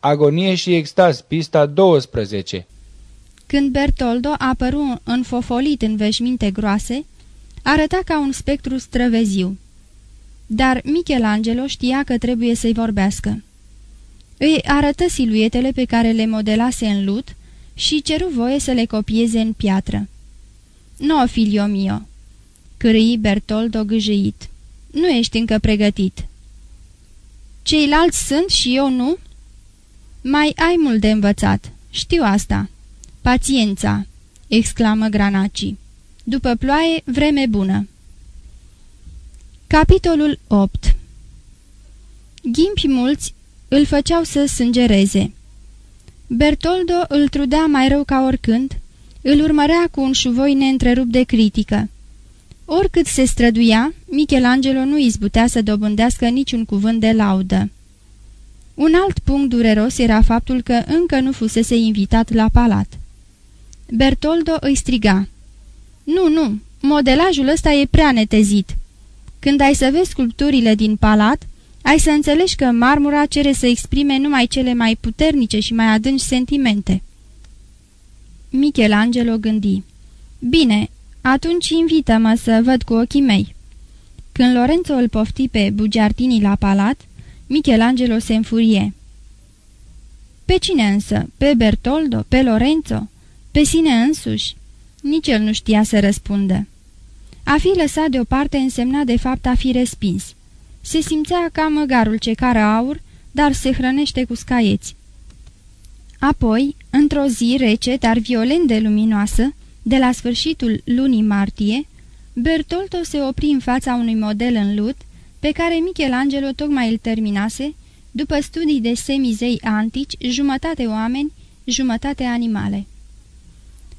Agonie și extaz, pista 12 Când Bertoldo apăru înfofolit în veșminte groase, arăta ca un spectru străveziu. Dar Michelangelo știa că trebuie să-i vorbească. Îi arătă siluetele pe care le modelase în lut și ceru voie să le copieze în piatră. No, filio mio," cârâi Bertoldo gâjăit. Nu ești încă pregătit." Ceilalți sunt și eu nu?" Mai ai mult de învățat, știu asta." Pațiența!" exclamă Granaci. După ploaie, vreme bună." Capitolul 8 Ghimpi mulți îl făceau să sângereze. Bertoldo îl trudea mai rău ca oricând, îl urmărea cu un șuvoi neîntrerupt de critică. Oricât se străduia, Michelangelo nu izbutea să dobândească niciun cuvânt de laudă. Un alt punct dureros era faptul că încă nu fusese invitat la palat. Bertoldo îi striga. Nu, nu, modelajul ăsta e prea netezit. Când ai să vezi sculpturile din palat, ai să înțelegi că marmura cere să exprime numai cele mai puternice și mai adânci sentimente. Michelangelo gândi. Bine, atunci invită-mă să văd cu ochii mei. Când Lorenzo îl pofti pe Bugiartini la palat, Michelangelo se înfurie. Pe cine însă? Pe Bertoldo? Pe Lorenzo? Pe sine însuși? Nici el nu știa să răspundă. A fi lăsat deoparte însemna de fapt a fi respins. Se simțea ca măgarul ce cară aur, dar se hrănește cu scaieți. Apoi, într-o zi rece, dar violent de luminoasă, de la sfârșitul lunii martie, Bertolto se opri în fața unui model în lut, pe care Michelangelo tocmai îl terminase, după studii de semizei antici, jumătate oameni, jumătate animale.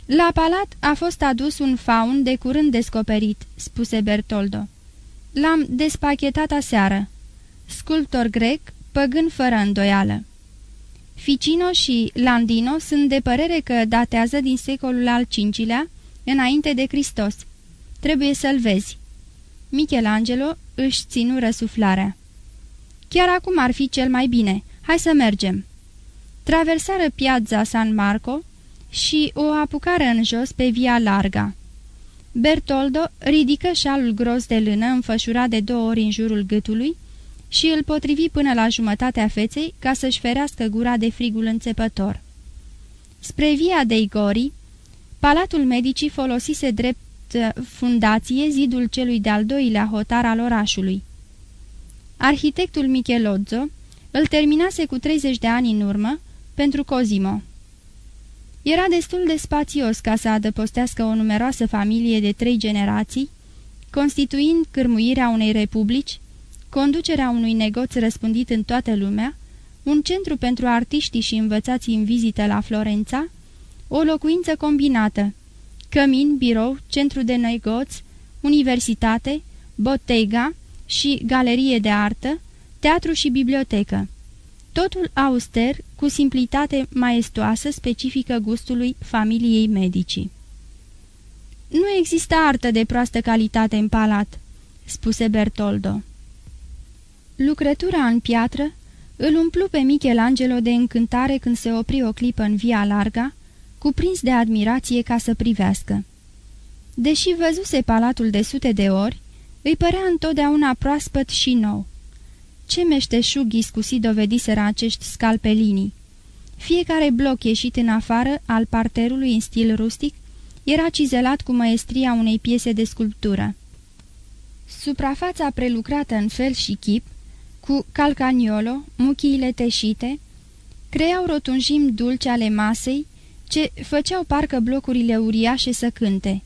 La palat a fost adus un faun de curând descoperit," spuse Bertoldo. L-am despachetat aseară. Sculptor grec, păgân fără îndoială. Ficino și Landino sunt de părere că datează din secolul al V-lea, înainte de Hristos. Trebuie să-l vezi. Michelangelo își ținu răsuflarea. Chiar acum ar fi cel mai bine. Hai să mergem. Traversară piața San Marco și o apucară în jos pe via larga. Bertoldo ridică șalul gros de lână înfășurat de două ori în jurul gâtului și îl potrivi până la jumătatea feței ca să-și ferească gura de frigul înțepător. Spre via de Igori, Palatul Medicii folosise drept uh, fundație zidul celui de-al doilea hotar al orașului. Arhitectul Michelozzo îl terminase cu 30 de ani în urmă pentru Cosimo. Era destul de spațios ca să adăpostească o numeroasă familie de trei generații, constituind cârmuirea unei republici, conducerea unui negoț răspândit în toată lumea, un centru pentru artiștii și învățații în vizită la Florența, o locuință combinată, cămin, birou, centru de negoț, universitate, bottega și galerie de artă, teatru și bibliotecă. Totul auster, cu simplitate maestoasă specifică gustului familiei medicii. Nu există artă de proastă calitate în palat," spuse Bertoldo. Lucrătura în piatră îl umplu pe Michelangelo de încântare când se opri o clipă în via larga, cuprins de admirație ca să privească. Deși văzuse palatul de sute de ori, îi părea întotdeauna proaspăt și nou. Ce meșteșug iscusit dovediseră acești scalpelini! Fiecare bloc ieșit în afară al parterului în stil rustic era cizelat cu maestria unei piese de sculptură. Suprafața prelucrată în fel și chip, cu calcaniolo, muchiile teșite, creau rotunjim dulce ale masei, ce făceau parcă blocurile uriașe să cânte.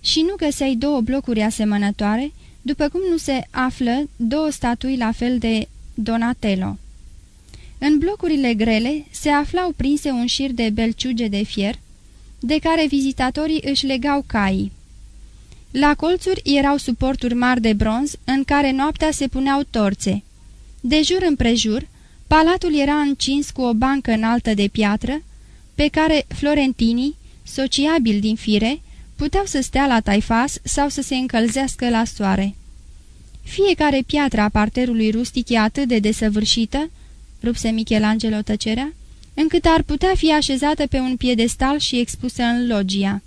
Și nu găseai două blocuri asemănătoare, după cum nu se află două statui la fel de Donatello. În blocurile grele se aflau prinse un șir de belciuge de fier, de care vizitatorii își legau caii. La colțuri erau suporturi mari de bronz în care noaptea se puneau torțe. De jur împrejur, palatul era încins cu o bancă înaltă de piatră, pe care florentinii, sociabili din fire, puteau să stea la taifas sau să se încălzească la soare. Fiecare piatră a parterului rustic e atât de desăvârșită, rupse Michelangelo tăcerea, încât ar putea fi așezată pe un piedestal și expusă în logia.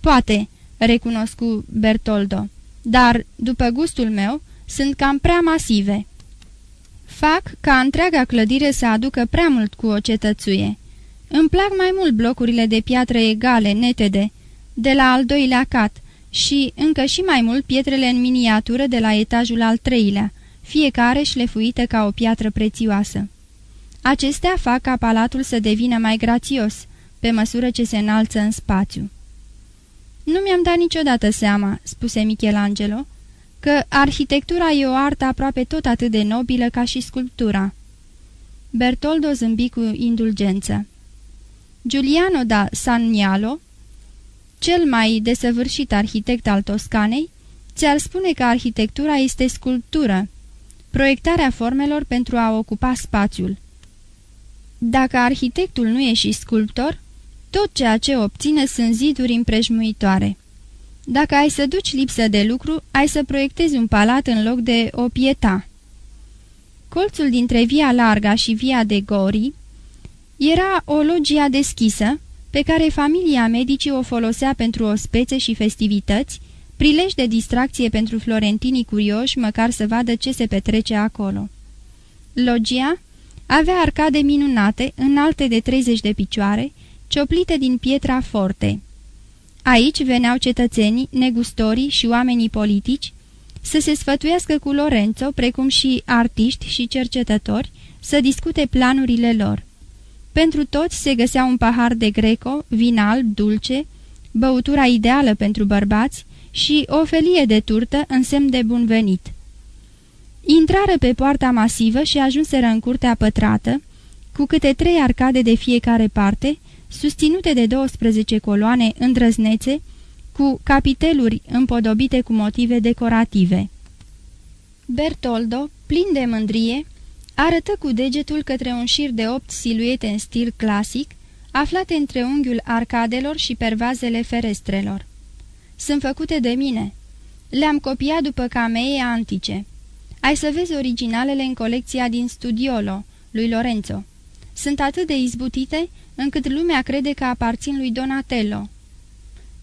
Poate, recunoscu Bertoldo, dar, după gustul meu, sunt cam prea masive. Fac ca întreaga clădire să aducă prea mult cu o cetățuie. Îmi plac mai mult blocurile de piatră egale, netede, de la al doilea cat și încă și mai mult pietrele în miniatură de la etajul al treilea, fiecare șlefuită ca o piatră prețioasă. Acestea fac ca palatul să devină mai grațios, pe măsură ce se înalță în spațiu. Nu mi-am dat niciodată seama," spuse Michelangelo, că arhitectura e o artă aproape tot atât de nobilă ca și sculptura." Bertoldo zâmbi cu indulgență. Giuliano da Sanialo, cel mai desăvârșit arhitect al Toscanei, ți-ar spune că arhitectura este sculptură, proiectarea formelor pentru a ocupa spațiul. Dacă arhitectul nu e și sculptor, tot ceea ce obține sunt ziduri împrejmuitoare. Dacă ai să duci lipsă de lucru, ai să proiectezi un palat în loc de o pieta. Colțul dintre Via Larga și Via de Gori era o logia deschisă, pe care familia medicii o folosea pentru ospețe și festivități, prilej de distracție pentru florentinii curioși, măcar să vadă ce se petrece acolo. Logia avea arcade minunate, înalte de 30 de picioare, cioplite din pietra forte. Aici veneau cetățenii, negustorii și oamenii politici să se sfătuiască cu Lorenzo, precum și artiști și cercetători, să discute planurile lor. Pentru toți se găsea un pahar de greco, vin alb, dulce, băutura ideală pentru bărbați și o felie de turtă în semn de bun venit. Intrară pe poarta masivă și ajunseră în curtea pătrată, cu câte trei arcade de fiecare parte, susținute de 12 coloane îndrăznețe, cu capiteluri împodobite cu motive decorative. Bertoldo, plin de mândrie, arătă cu degetul către un șir de opt siluete în stil clasic, aflate între unghiul arcadelor și pervazele ferestrelor. Sunt făcute de mine. Le-am copiat după camee antice. Ai să vezi originalele în colecția din Studiolo, lui Lorenzo. Sunt atât de izbutite încât lumea crede că aparțin lui Donatello.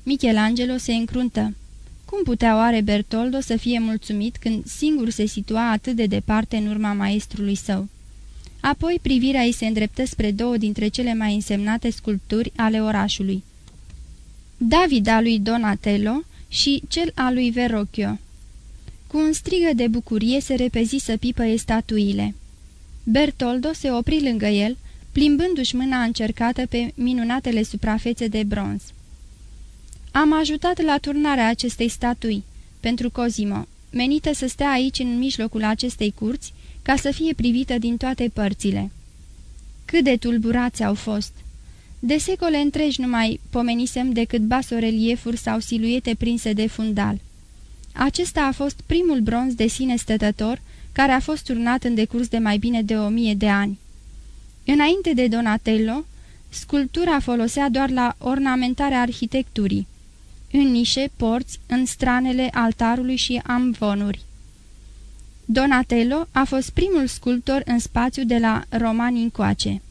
Michelangelo se încruntă. Cum putea oare Bertoldo să fie mulțumit când singur se situa atât de departe în urma maestrului său? Apoi privirea îi se îndreptă spre două dintre cele mai însemnate sculpturi ale orașului. David al lui Donatello și cel al lui Verrocchio. Cu un strigă de bucurie se repezi să pipăie statuile. Bertoldo se opri lângă el, plimbându-și mâna încercată pe minunatele suprafețe de bronz. Am ajutat la turnarea acestei statui, pentru Cosimo, menită să stea aici în mijlocul acestei curți, ca să fie privită din toate părțile. Cât de tulburați au fost! De secole întregi nu mai pomenisem decât basoreliefuri sau siluete prinse de fundal. Acesta a fost primul bronz de sine stătător care a fost turnat în decurs de mai bine de o mie de ani. Înainte de Donatello, sculptura folosea doar la ornamentarea arhitecturii, în nișe, porți, în stranele altarului și amvonuri. Donatello a fost primul sculptor în spațiu de la romani încoace.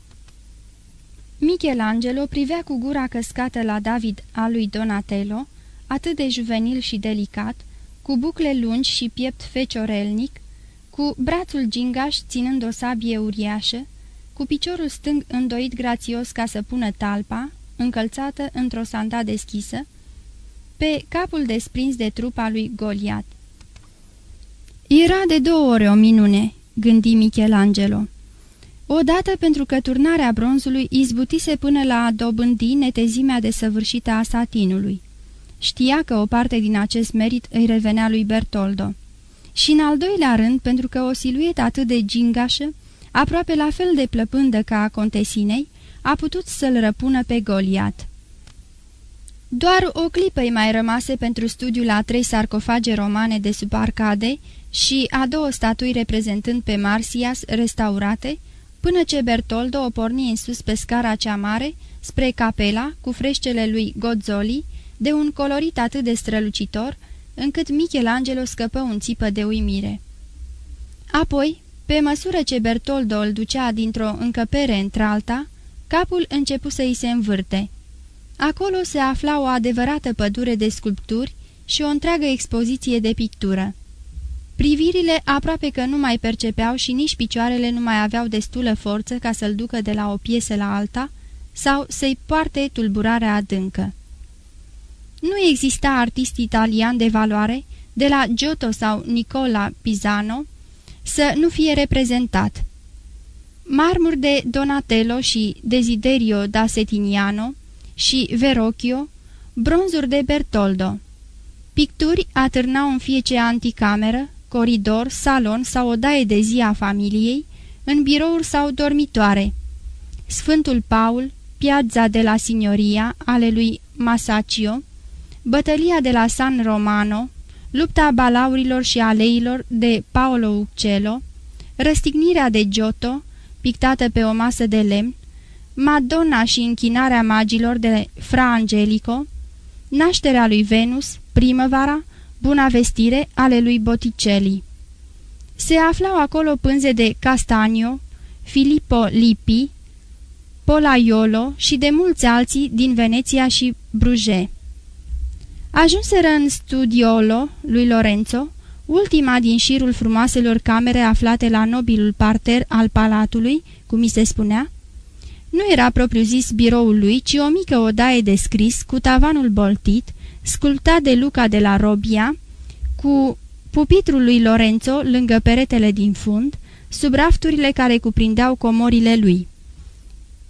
Michelangelo privea cu gura căscată la David al lui Donatello, atât de juvenil și delicat, cu bucle lungi și piept feciorelnic, cu brațul gingaș ținând o sabie uriașă, cu piciorul stâng îndoit grațios ca să pună talpa, încălțată într-o sanda deschisă, pe capul desprins de trupa lui Goliat. Era de două ore o minune, gândi Michelangelo. Odată pentru că turnarea bronzului izbutise până la a dobândi netezimea desăvârșită a satinului. Știa că o parte din acest merit îi revenea lui Bertoldo. Și în al doilea rând, pentru că o siluetă atât de gingașă, aproape la fel de plăpândă ca a contesinei, a putut să-l răpună pe Goliat. Doar o clipă îi mai rămase pentru studiul a trei sarcofage romane de sub arcade și a două statui reprezentând pe Marsias restaurate, până ce Bertoldo o porni în sus pe scara cea mare, spre capela, cu freșcele lui Gozzoli, de un colorit atât de strălucitor, încât Michelangelo scăpă un țipă de uimire. Apoi, Pe măsură ce Bertoldo îl ducea dintr-o încăpere într-alta, capul începu să îi se învârte. Acolo se afla o adevărată pădure de sculpturi și o întreagă expoziție de pictură. Privirile aproape că nu mai percepeau și nici picioarele nu mai aveau destulă forță ca să-l ducă de la o piesă la alta sau să-i poarte tulburarea adâncă. Nu exista artist italian de valoare, de la Giotto sau Nicola Pisano, să nu fie reprezentat. Marmuri de Donatello și Desiderio da Setiniano și Verocchio, bronzuri de Bertoldo. Picturi atârnau în fiecare anticameră, coridor, salon sau odaie de zi a familiei, în birouri sau dormitoare. Sfântul Paul, piața de la Signoria, ale lui Masaccio, bătălia de la San Romano, lupta balaurilor și aleilor de Paolo Uccello, răstignirea de Giotto, pictată pe o masă de lemn, Madonna și închinarea magilor de Fra Angelico, nașterea lui Venus, primăvara, buna vestire ale lui Botticelli. Se aflau acolo pânze de Castagno, Filippo Lippi, Polaiolo și de mulți alții din Veneția și Bruges. Ajunseră în studiolo lui Lorenzo, ultima din șirul frumoaselor camere aflate la nobilul parter al palatului, cum mi se spunea. Nu era propriu-zis biroul lui, ci o mică odaie de scris cu tavanul boltit, sculptat de Luca de la Robia, cu pupitrul lui Lorenzo lângă peretele din fund, sub rafturile care cuprindeau comorile lui.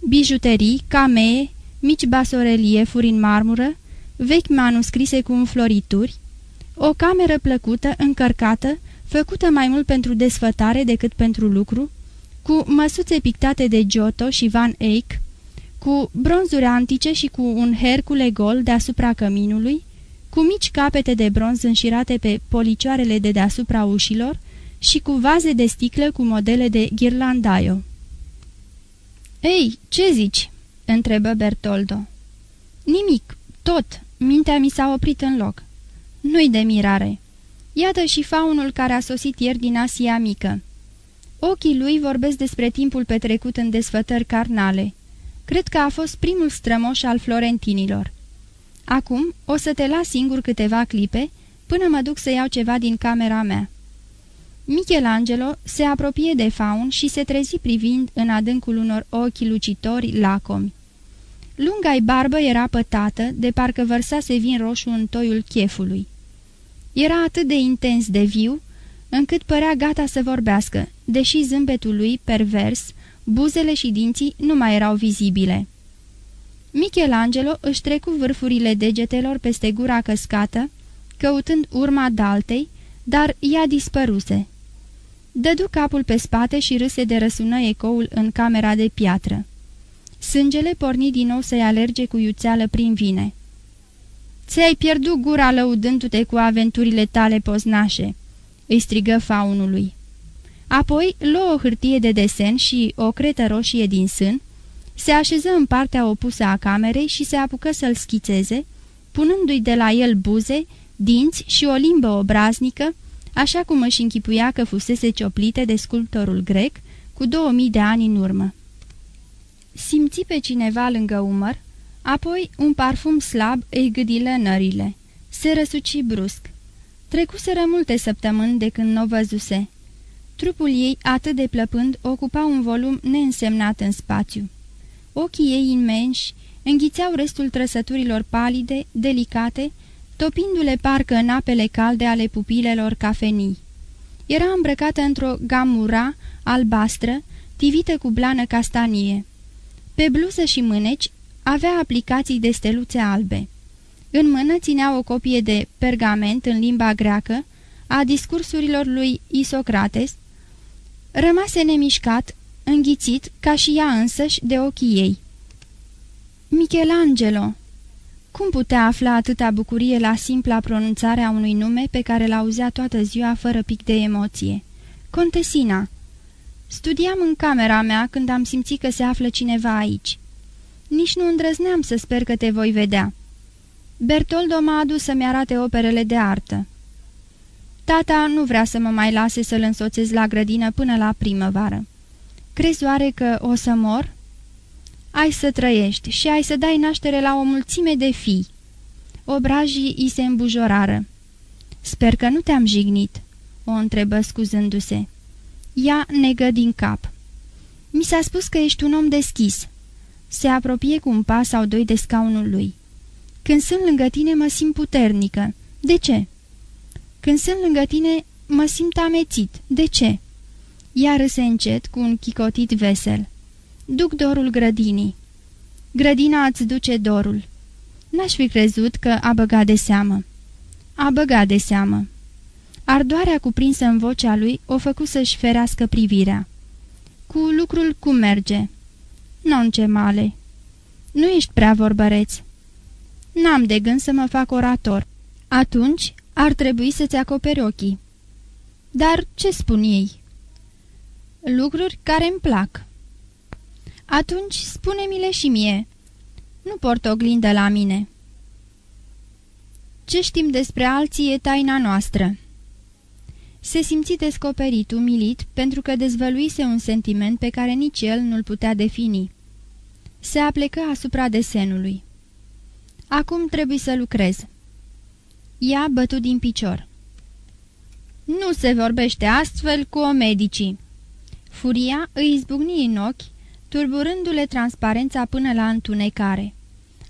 Bijuterii, camee, mici basoreliefuri în marmură, vechi manuscrise cu înflorituri, o cameră plăcută, încărcată, făcută mai mult pentru desfătare decât pentru lucru, cu măsuțe pictate de Giotto și Van Eyck, cu bronzuri antice și cu un hercule gol deasupra căminului, cu mici capete de bronz înșirate pe policioarele de deasupra ușilor și cu vaze de sticlă cu modele de ghirlandaio. Ei, ce zici?" întrebă Bertoldo. Nimic, tot, mintea mi s-a oprit în loc. Nu-i de mirare. Iată și faunul care a sosit ieri din Asia Mică. Ochii lui vorbesc despre timpul petrecut în desfătări carnale. Cred că a fost primul strămoș al florentinilor. Acum o să te las singur câteva clipe, până mă duc să iau ceva din camera mea." Michelangelo se apropie de faun și se trezi privind în adâncul unor ochi lucitori lacomi. Lunga-i barbă era pătată, de parcă vărsase vin roșu în toiul chefului. Era atât de intens de viu, încât părea gata să vorbească, deși zâmbetul lui, pervers, buzele și dinții nu mai erau vizibile. Michelangelo își trecu vârfurile degetelor peste gura căscată, căutând urma daltei, dar ea dispăruse. Dădu capul pe spate și râse de răsună ecoul în camera de piatră. Sângele porni din nou să-i alerge cu iuțeală prin vine. Ți-ai pierdut gura lăudându-te cu aventurile tale poznașe," îi strigă faunului. Apoi luă o hârtie de desen și o cretă roșie din sân, se așeză în partea opusă a camerei și se apucă să-l schițeze, punându-i de la el buze, dinți și o limbă obraznică, așa cum își închipuia că fusese cioplite de sculptorul grec cu 2000 de ani în urmă. Simți pe cineva lângă umăr, apoi un parfum slab îi gâdilă nările. Se răsuci brusc. Trecuseră multe săptămâni de când n-o văzuse. Trupul ei, atât de plăpând, ocupa un volum neînsemnat în spațiu. Ochii ei imenși înghițeau restul trăsăturilor palide, delicate, topindu-le parcă în apele calde ale pupilelor cafenii. Era îmbrăcată într-o gamura albastră, tivită cu blană castanie. Pe bluză și mâneci avea aplicații de steluțe albe. În mână ținea o copie de pergament în limba greacă a discursurilor lui Isocrates. Rămase nemișcat, înghițit, ca și ea însăși, de ochii ei. Michelangelo! Cum putea afla atâta bucurie la simpla pronunțare a unui nume pe care l-auzea toată ziua fără pic de emoție? Contesina! Studiam în camera mea când am simțit că se află cineva aici. Nici nu îndrăzneam să sper că te voi vedea. Bertoldo m-a adus să-mi arate operele de artă. Tata nu vrea să mă mai lase să-l însoțez la grădină până la primăvară. Crezi oare că o să mor?" Ai să trăiești și ai să dai naștere la o mulțime de fii." Obrajii i se îmbujorară. Sper că nu te-am jignit," o întrebă scuzându-se. Ea negă din cap. Mi s-a spus că ești un om deschis." Se apropie cu un pas sau doi de scaunul lui. Când sunt lângă tine mă simt puternică. De ce?" Când sunt lângă tine mă simt amețit. De ce?" Ea râse încet cu un chicotit vesel. Duc dorul grădinii." Grădina îți duce dorul." N-aș fi crezut că a băgat de seamă." A băgat de seamă." Ardoarea cuprinsă în vocea lui o făcu să-și ferească privirea. Cu lucrul cum merge?" Non ce male." Nu ești prea vorbăreț." N-am de gând să mă fac orator." Atunci ar trebui să-ți acoperi ochii." Dar ce spun ei?" Lucruri care îmi plac." Atunci spune-mi-le și mie." Nu port oglindă la mine." Ce știm despre alții e taina noastră." Se simți descoperit, umilit, pentru că dezvăluise un sentiment pe care nici el nu-l putea defini. Se aplecă asupra desenului. Acum trebuie să lucrez." Ea bătut din picior. Nu se vorbește astfel cu o medicii." Furia îi izbucni în ochi, turburându-le transparența până la întunecare.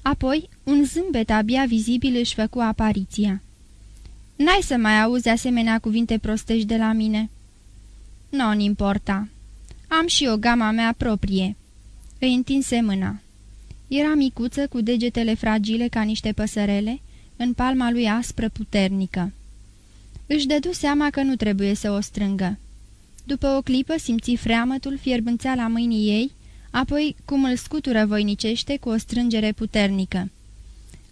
Apoi, un zâmbet abia vizibil își făcu apariția. N-ai să mai auzi asemenea cuvinte prostești de la mine." Nu-n importa. Am și o gama mea proprie." Îi întinse mâna. Era micuță, cu degetele fragile ca niște păsărele, în palma lui aspră puternică. Își dădu seama că nu trebuie să o strângă. După o clipă simți freamătul fierbânțea la mâinii ei, apoi cum îl scutură voinicește cu o strângere puternică.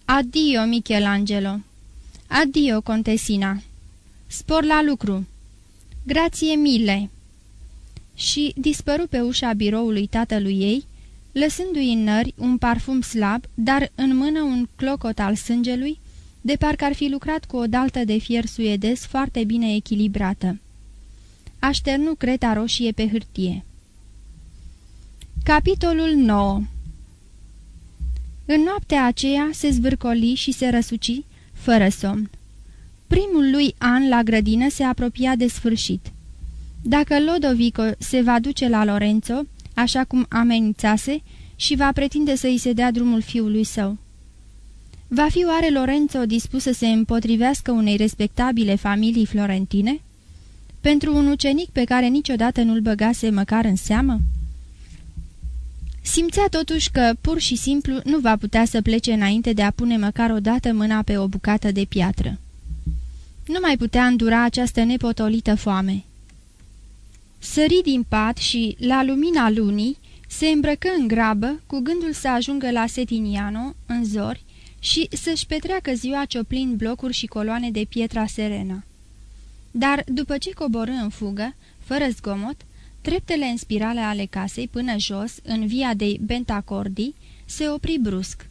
Adio, Michelangelo! Adio, contesina! Spor la lucru! Grație mile!" Și dispăru pe ușa biroului tatălui ei, lăsându-i în nări un parfum slab, dar în mână un clocot al sângelui, de parcă ar fi lucrat cu o daltă de fier suedez foarte bine echilibrată. Așternu creta roșie pe hârtie. Capitolul 9 În noaptea aceea se zvârcoli și se răsuci, fără somn. Primul lui an la grădină se apropia de sfârșit. Dacă Lodovico se va duce la Lorenzo, așa cum amenințase, și va pretinde să îi se dea drumul fiului său. Va fi oare Lorenzo dispus să se împotrivească unei respectabile familii florentine? Pentru un ucenic pe care niciodată nu-l băgase măcar în seamă? Simțea totuși că, pur și simplu, nu va putea să plece înainte de a pune măcar o dată mâna pe o bucată de piatră. Nu mai putea îndura această nepotolită foame. Sări din pat și, la lumina lunii, se îmbrăcă în grabă, cu gândul să ajungă la Setiniano, în zori, și să-și petreacă ziua cioplind blocuri și coloane de pietra serena. Dar, după ce coborâ în fugă, fără zgomot, treptele în spirale ale casei până jos, în via de Bentacordi, se opri brusc.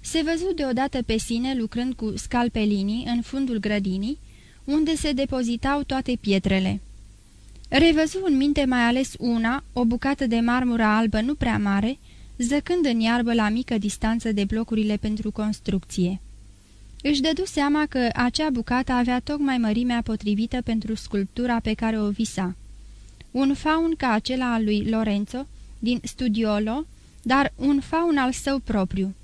Se văzu deodată pe sine lucrând cu scalpelini în fundul grădinii, unde se depozitau toate pietrele. Revăzu în minte mai ales una, o bucată de marmură albă nu prea mare, zăcând în iarbă la mică distanță de blocurile pentru construcție. Își dădu seama că acea bucată avea tocmai mărimea potrivită pentru sculptura pe care o visa. Un faun ca acela al lui Lorenzo, din Studiolo, dar un faun al său propriu.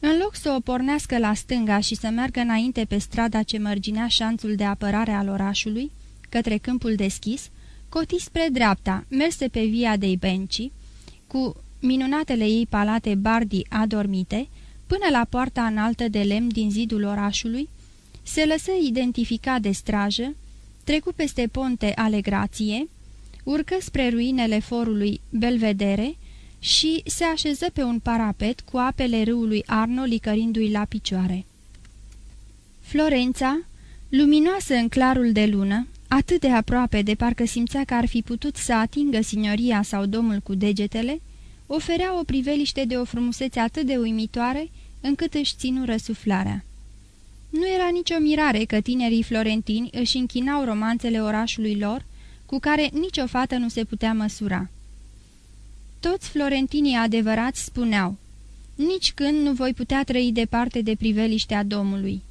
În loc să o pornească la stânga și să meargă înainte pe strada ce mărginea șanțul de apărare al orașului, către câmpul deschis, coti spre dreapta, merse pe via de Benci, cu minunatele ei palate bardi adormite, până la poarta înaltă de lemn din zidul orașului, se lăsă identifica de strajă, trecu peste ponte ale grație, urcă spre ruinele forului Belvedere și se așeză pe un parapet cu apele râului Arno licărindu-i la picioare. Florența, luminoasă în clarul de lună, atât de aproape de parcă simțea că ar fi putut să atingă signoria sau domul cu degetele, oferea o priveliște de o frumusețe atât de uimitoare, încât își ținu răsuflarea. Nu era nicio mirare că tinerii florentini își închinau romanțele orașului lor, cu care nicio fată nu se putea măsura. Toți florentinii adevărați spuneau, nici când nu voi putea trăi departe de priveliștea domului.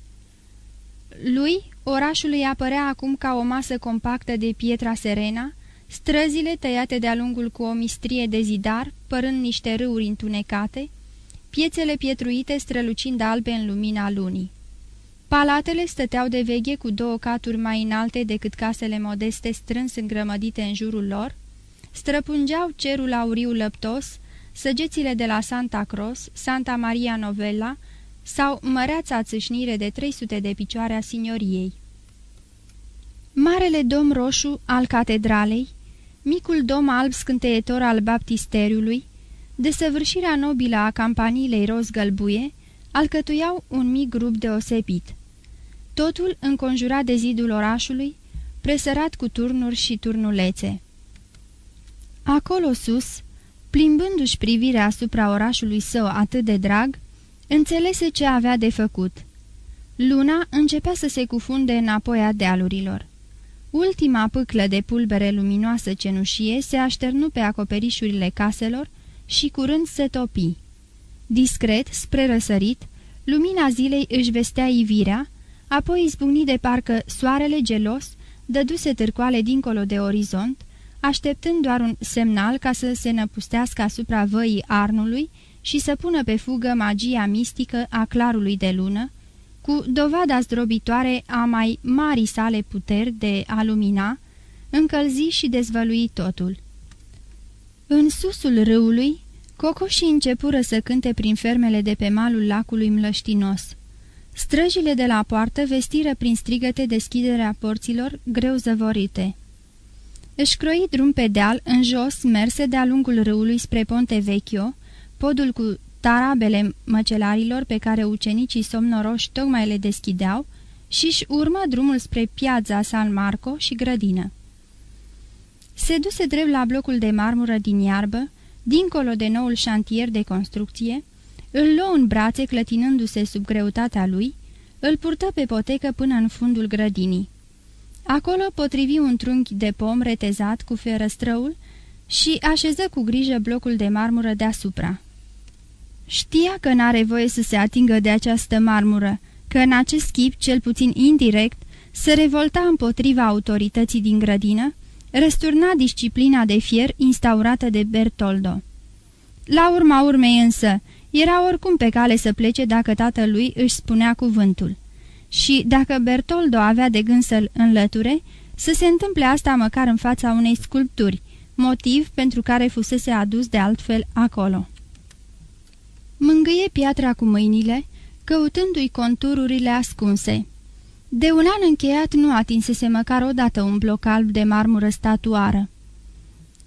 Lui, orașul îi apărea acum ca o masă compactă de pietra serena, străzile tăiate de-a lungul cu o mistrie de zidar, părând niște râuri întunecate, piețele pietruite strălucind albe în lumina lunii. Palatele stăteau de veghe cu două caturi mai înalte decât casele modeste strâns îngrămădite în jurul lor, străpungeau cerul auriu lăptos, săgețile de la Santa Cross, Santa Maria Novella sau măreața țâșnire de 300 de picioare a signoriei. Marele dom roșu al catedralei, micul dom alb scânteietor al baptisteriului, desăvârșirea nobilă a campaniilei roz-gălbuie, alcătuiau un mic grup deosebit. Totul înconjurat de zidul orașului, presărat cu turnuri și turnulețe. Acolo sus, plimbându-și privirea asupra orașului său atât de drag, înțelese ce avea de făcut. Luna începea să se cufunde înapoi a dealurilor. Ultima pâclă de pulbere luminoasă cenușie se așternu pe acoperișurile caselor și curând se topi. Discret, spre răsărit, lumina zilei își vestea ivirea, apoi izbucni de parcă soarele gelos dăduse târcoale dincolo de orizont, așteptând doar un semnal ca să se năpustească asupra văii Arnului și să pună pe fugă magia mistică a clarului de lună, cu dovada zdrobitoare a mai marii sale puteri de a lumina, încălzi și dezvălui totul. În susul râului, cocoșii începură să cânte prin fermele de pe malul lacului mlăștinos. Străjile de la poartă vestiră prin strigăte deschiderea porților greu zăvorite. Își croi drum pe deal, în jos, merse de-a lungul râului spre Ponte Vecchio, podul cu tarabele măcelarilor pe care ucenicii somnoroși tocmai le deschideau și-și urmă drumul spre piața San Marco și grădină. Se duse drept la blocul de marmură din iarbă, dincolo de noul șantier de construcție, îl luă în brațe clătinându-se sub greutatea lui, îl purtă pe potecă până în fundul grădinii. Acolo potrivi un trunchi de pom retezat cu ferăstrăul și așeză cu grijă blocul de marmură deasupra. Știa că n-are voie să se atingă de această marmură, că în acest chip, cel puțin indirect, se revolta împotriva autorității din grădină, răsturna disciplina de fier instaurată de Bertoldo. La urma urmei însă, era oricum pe cale să plece dacă tatălui își spunea cuvântul. Și dacă Bertoldo avea de gând să-l înlăture, să se întâmple asta măcar în fața unei sculpturi, motiv pentru care fusese adus de altfel acolo. Mângâie piatra cu mâinile, căutându-i contururile ascunse. De un an încheiat nu atinsese măcar odată un bloc alb de marmură statuară.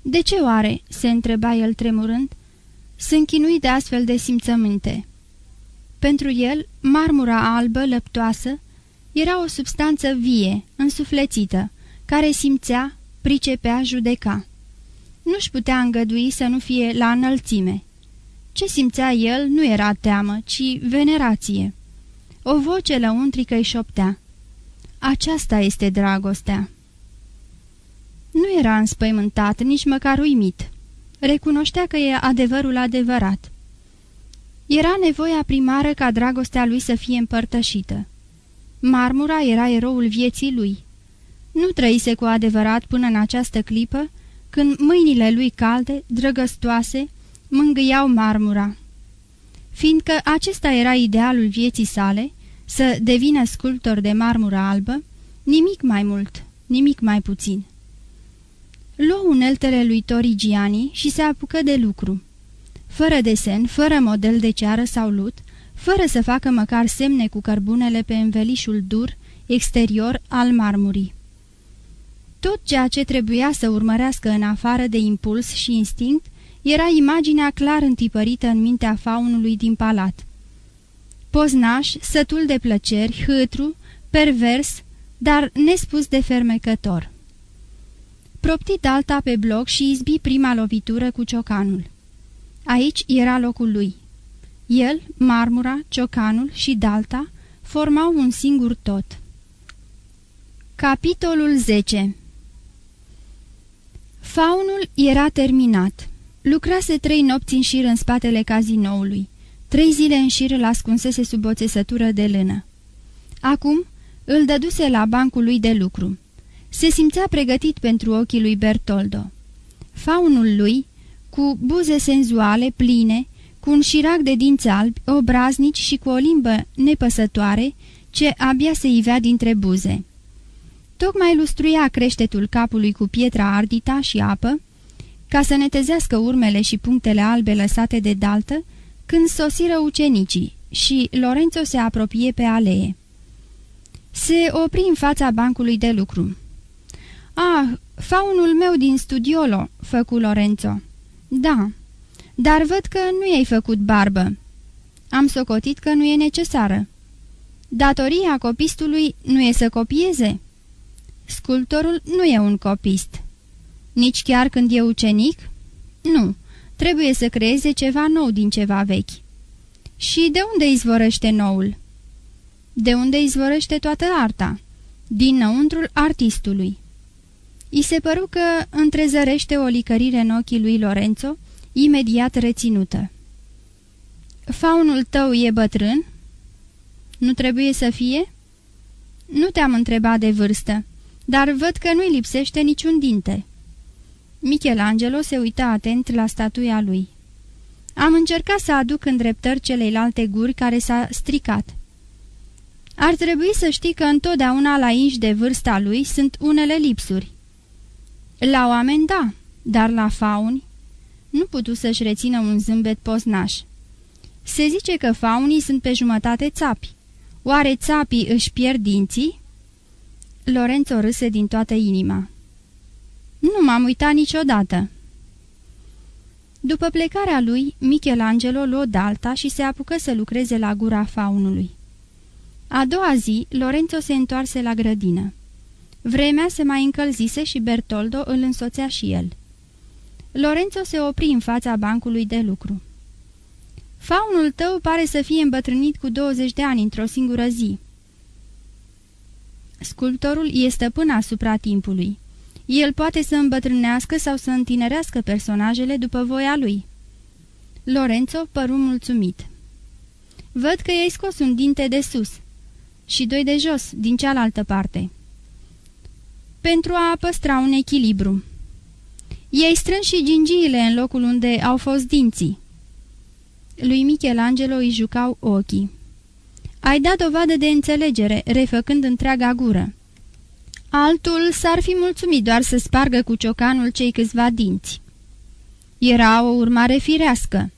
De ce oare?" se întreba el tremurând. Sunt chinuit de astfel de simțăminte." Pentru el, marmura albă, lăptoasă, era o substanță vie, însuflețită, care simțea, pricepea, judeca. Nu-și putea îngădui să nu fie la înălțime. Ce simțea el nu era teamă, ci venerație. O voce lăuntrică îi șoptea. Aceasta este dragostea. Nu era înspăimântat, nici măcar uimit. Recunoștea că e adevărul adevărat. Era nevoia primară ca dragostea lui să fie împărtășită. Marmura era eroul vieții lui. Nu trăise cu adevărat până în această clipă, când mâinile lui calde, drăgăstoase, mângâiau marmura. Fiindcă acesta era idealul vieții sale, să devină sculptor de marmură albă, nimic mai mult, nimic mai puțin. Luă uneltele lui Torigiani și se apucă de lucru. Fără desen, fără model de ceară sau lut, fără să facă măcar semne cu cărbunele pe învelișul dur, exterior al marmurii. Tot ceea ce trebuia să urmărească în afară de impuls și instinct era imaginea clar întipărită în mintea faunului din palat. Poznaș, sătul de plăceri, hâtru, pervers, dar nespus de fermecător. Proptit alta pe bloc și izbi prima lovitură cu ciocanul. Aici era locul lui. El, marmura, ciocanul și dalta formau un singur tot. Capitolul 10 Faunul era terminat. Lucrase trei nopți în șir în spatele cazinoului. Trei zile în șir îl ascunsese sub o țesătură de lână. Acum îl dăduse la bancul lui de lucru. Se simțea pregătit pentru ochii lui Bertoldo. Faunul lui, cu buze senzuale, pline, cu un șirac de dinți albi, obraznici și cu o limbă nepăsătoare, ce abia se ivea dintre buze. Tocmai lustruia creștetul capului cu pietra ardita și apă, ca să netezească urmele și punctele albe lăsate de daltă, când sosiră ucenicii și Lorenzo se apropie pe alee. Se opri în fața bancului de lucru. Ah, faunul meu din studiolo," făcu Lorenzo. Da, dar văd că nu i-ai făcut barbă." Am socotit că nu e necesară." Datoria copistului nu e să copieze?" Sculptorul nu e un copist." Nici chiar când e ucenic?" Nu, trebuie să creeze ceva nou din ceva vechi." Și de unde izvorăște noul?" De unde izvorăște toată arta?" Dinăuntrul artistului." I se păru că întrezărește o licărire în ochii lui Lorenzo, imediat reținută. Faunul tău e bătrân?" Nu trebuie să fie?" Nu te-am întrebat de vârstă, dar văd că nu-i lipsește niciun dinte." Michelangelo se uita atent la statuia lui. Am încercat să aduc îndreptări celeilalte guri care s-a stricat. Ar trebui să știi că întotdeauna la inși de vârsta lui sunt unele lipsuri. La oameni da, dar la fauni nu putu să-și rețină un zâmbet poznaș. Se zice că faunii sunt pe jumătate țapi. Oare țapii își pierd dinții? Lorenzo râse din toată inima. Nu m-am uitat niciodată. După plecarea lui, Michelangelo luă dalta și se apucă să lucreze la gura faunului. A doua zi, Lorenzo se întoarse la grădină. Vremea se mai încălzise și Bertoldo îl însoțea și el. Lorenzo se opri în fața bancului de lucru. Faunul tău pare să fie îmbătrânit cu 20 de ani într-o singură zi. Sculptorul este până asupra timpului. El poate să îmbătrânească sau să întinerească personajele după voia lui. Lorenzo păru mulțumit. Văd că i-ai scos un dinte de sus și doi de jos, din cealaltă parte. Pentru a păstra un echilibru. I-ai strâns și gingiile în locul unde au fost dinții. Lui Michelangelo îi jucau ochii. Ai dat dovadă de înțelegere, refăcând întreaga gură. Altul s-ar fi mulțumit doar să spargă cu ciocanul cei câțiva dinți. Era o urmare firească.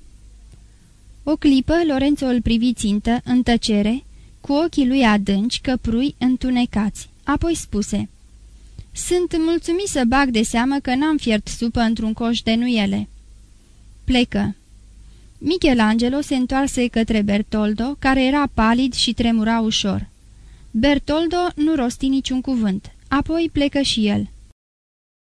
O clipă, Lorenzo îl privi țintă, în tăcere, cu ochii lui adânci, căprui, întunecați. Apoi spuse, Sunt mulțumit să bag de seamă că n-am fiert supă într-un coș de nuiele." Plecă. Michelangelo se întoarse către Bertoldo, care era palid și tremura ușor. Bertoldo nu rosti niciun cuvânt. Apoi plecă și el.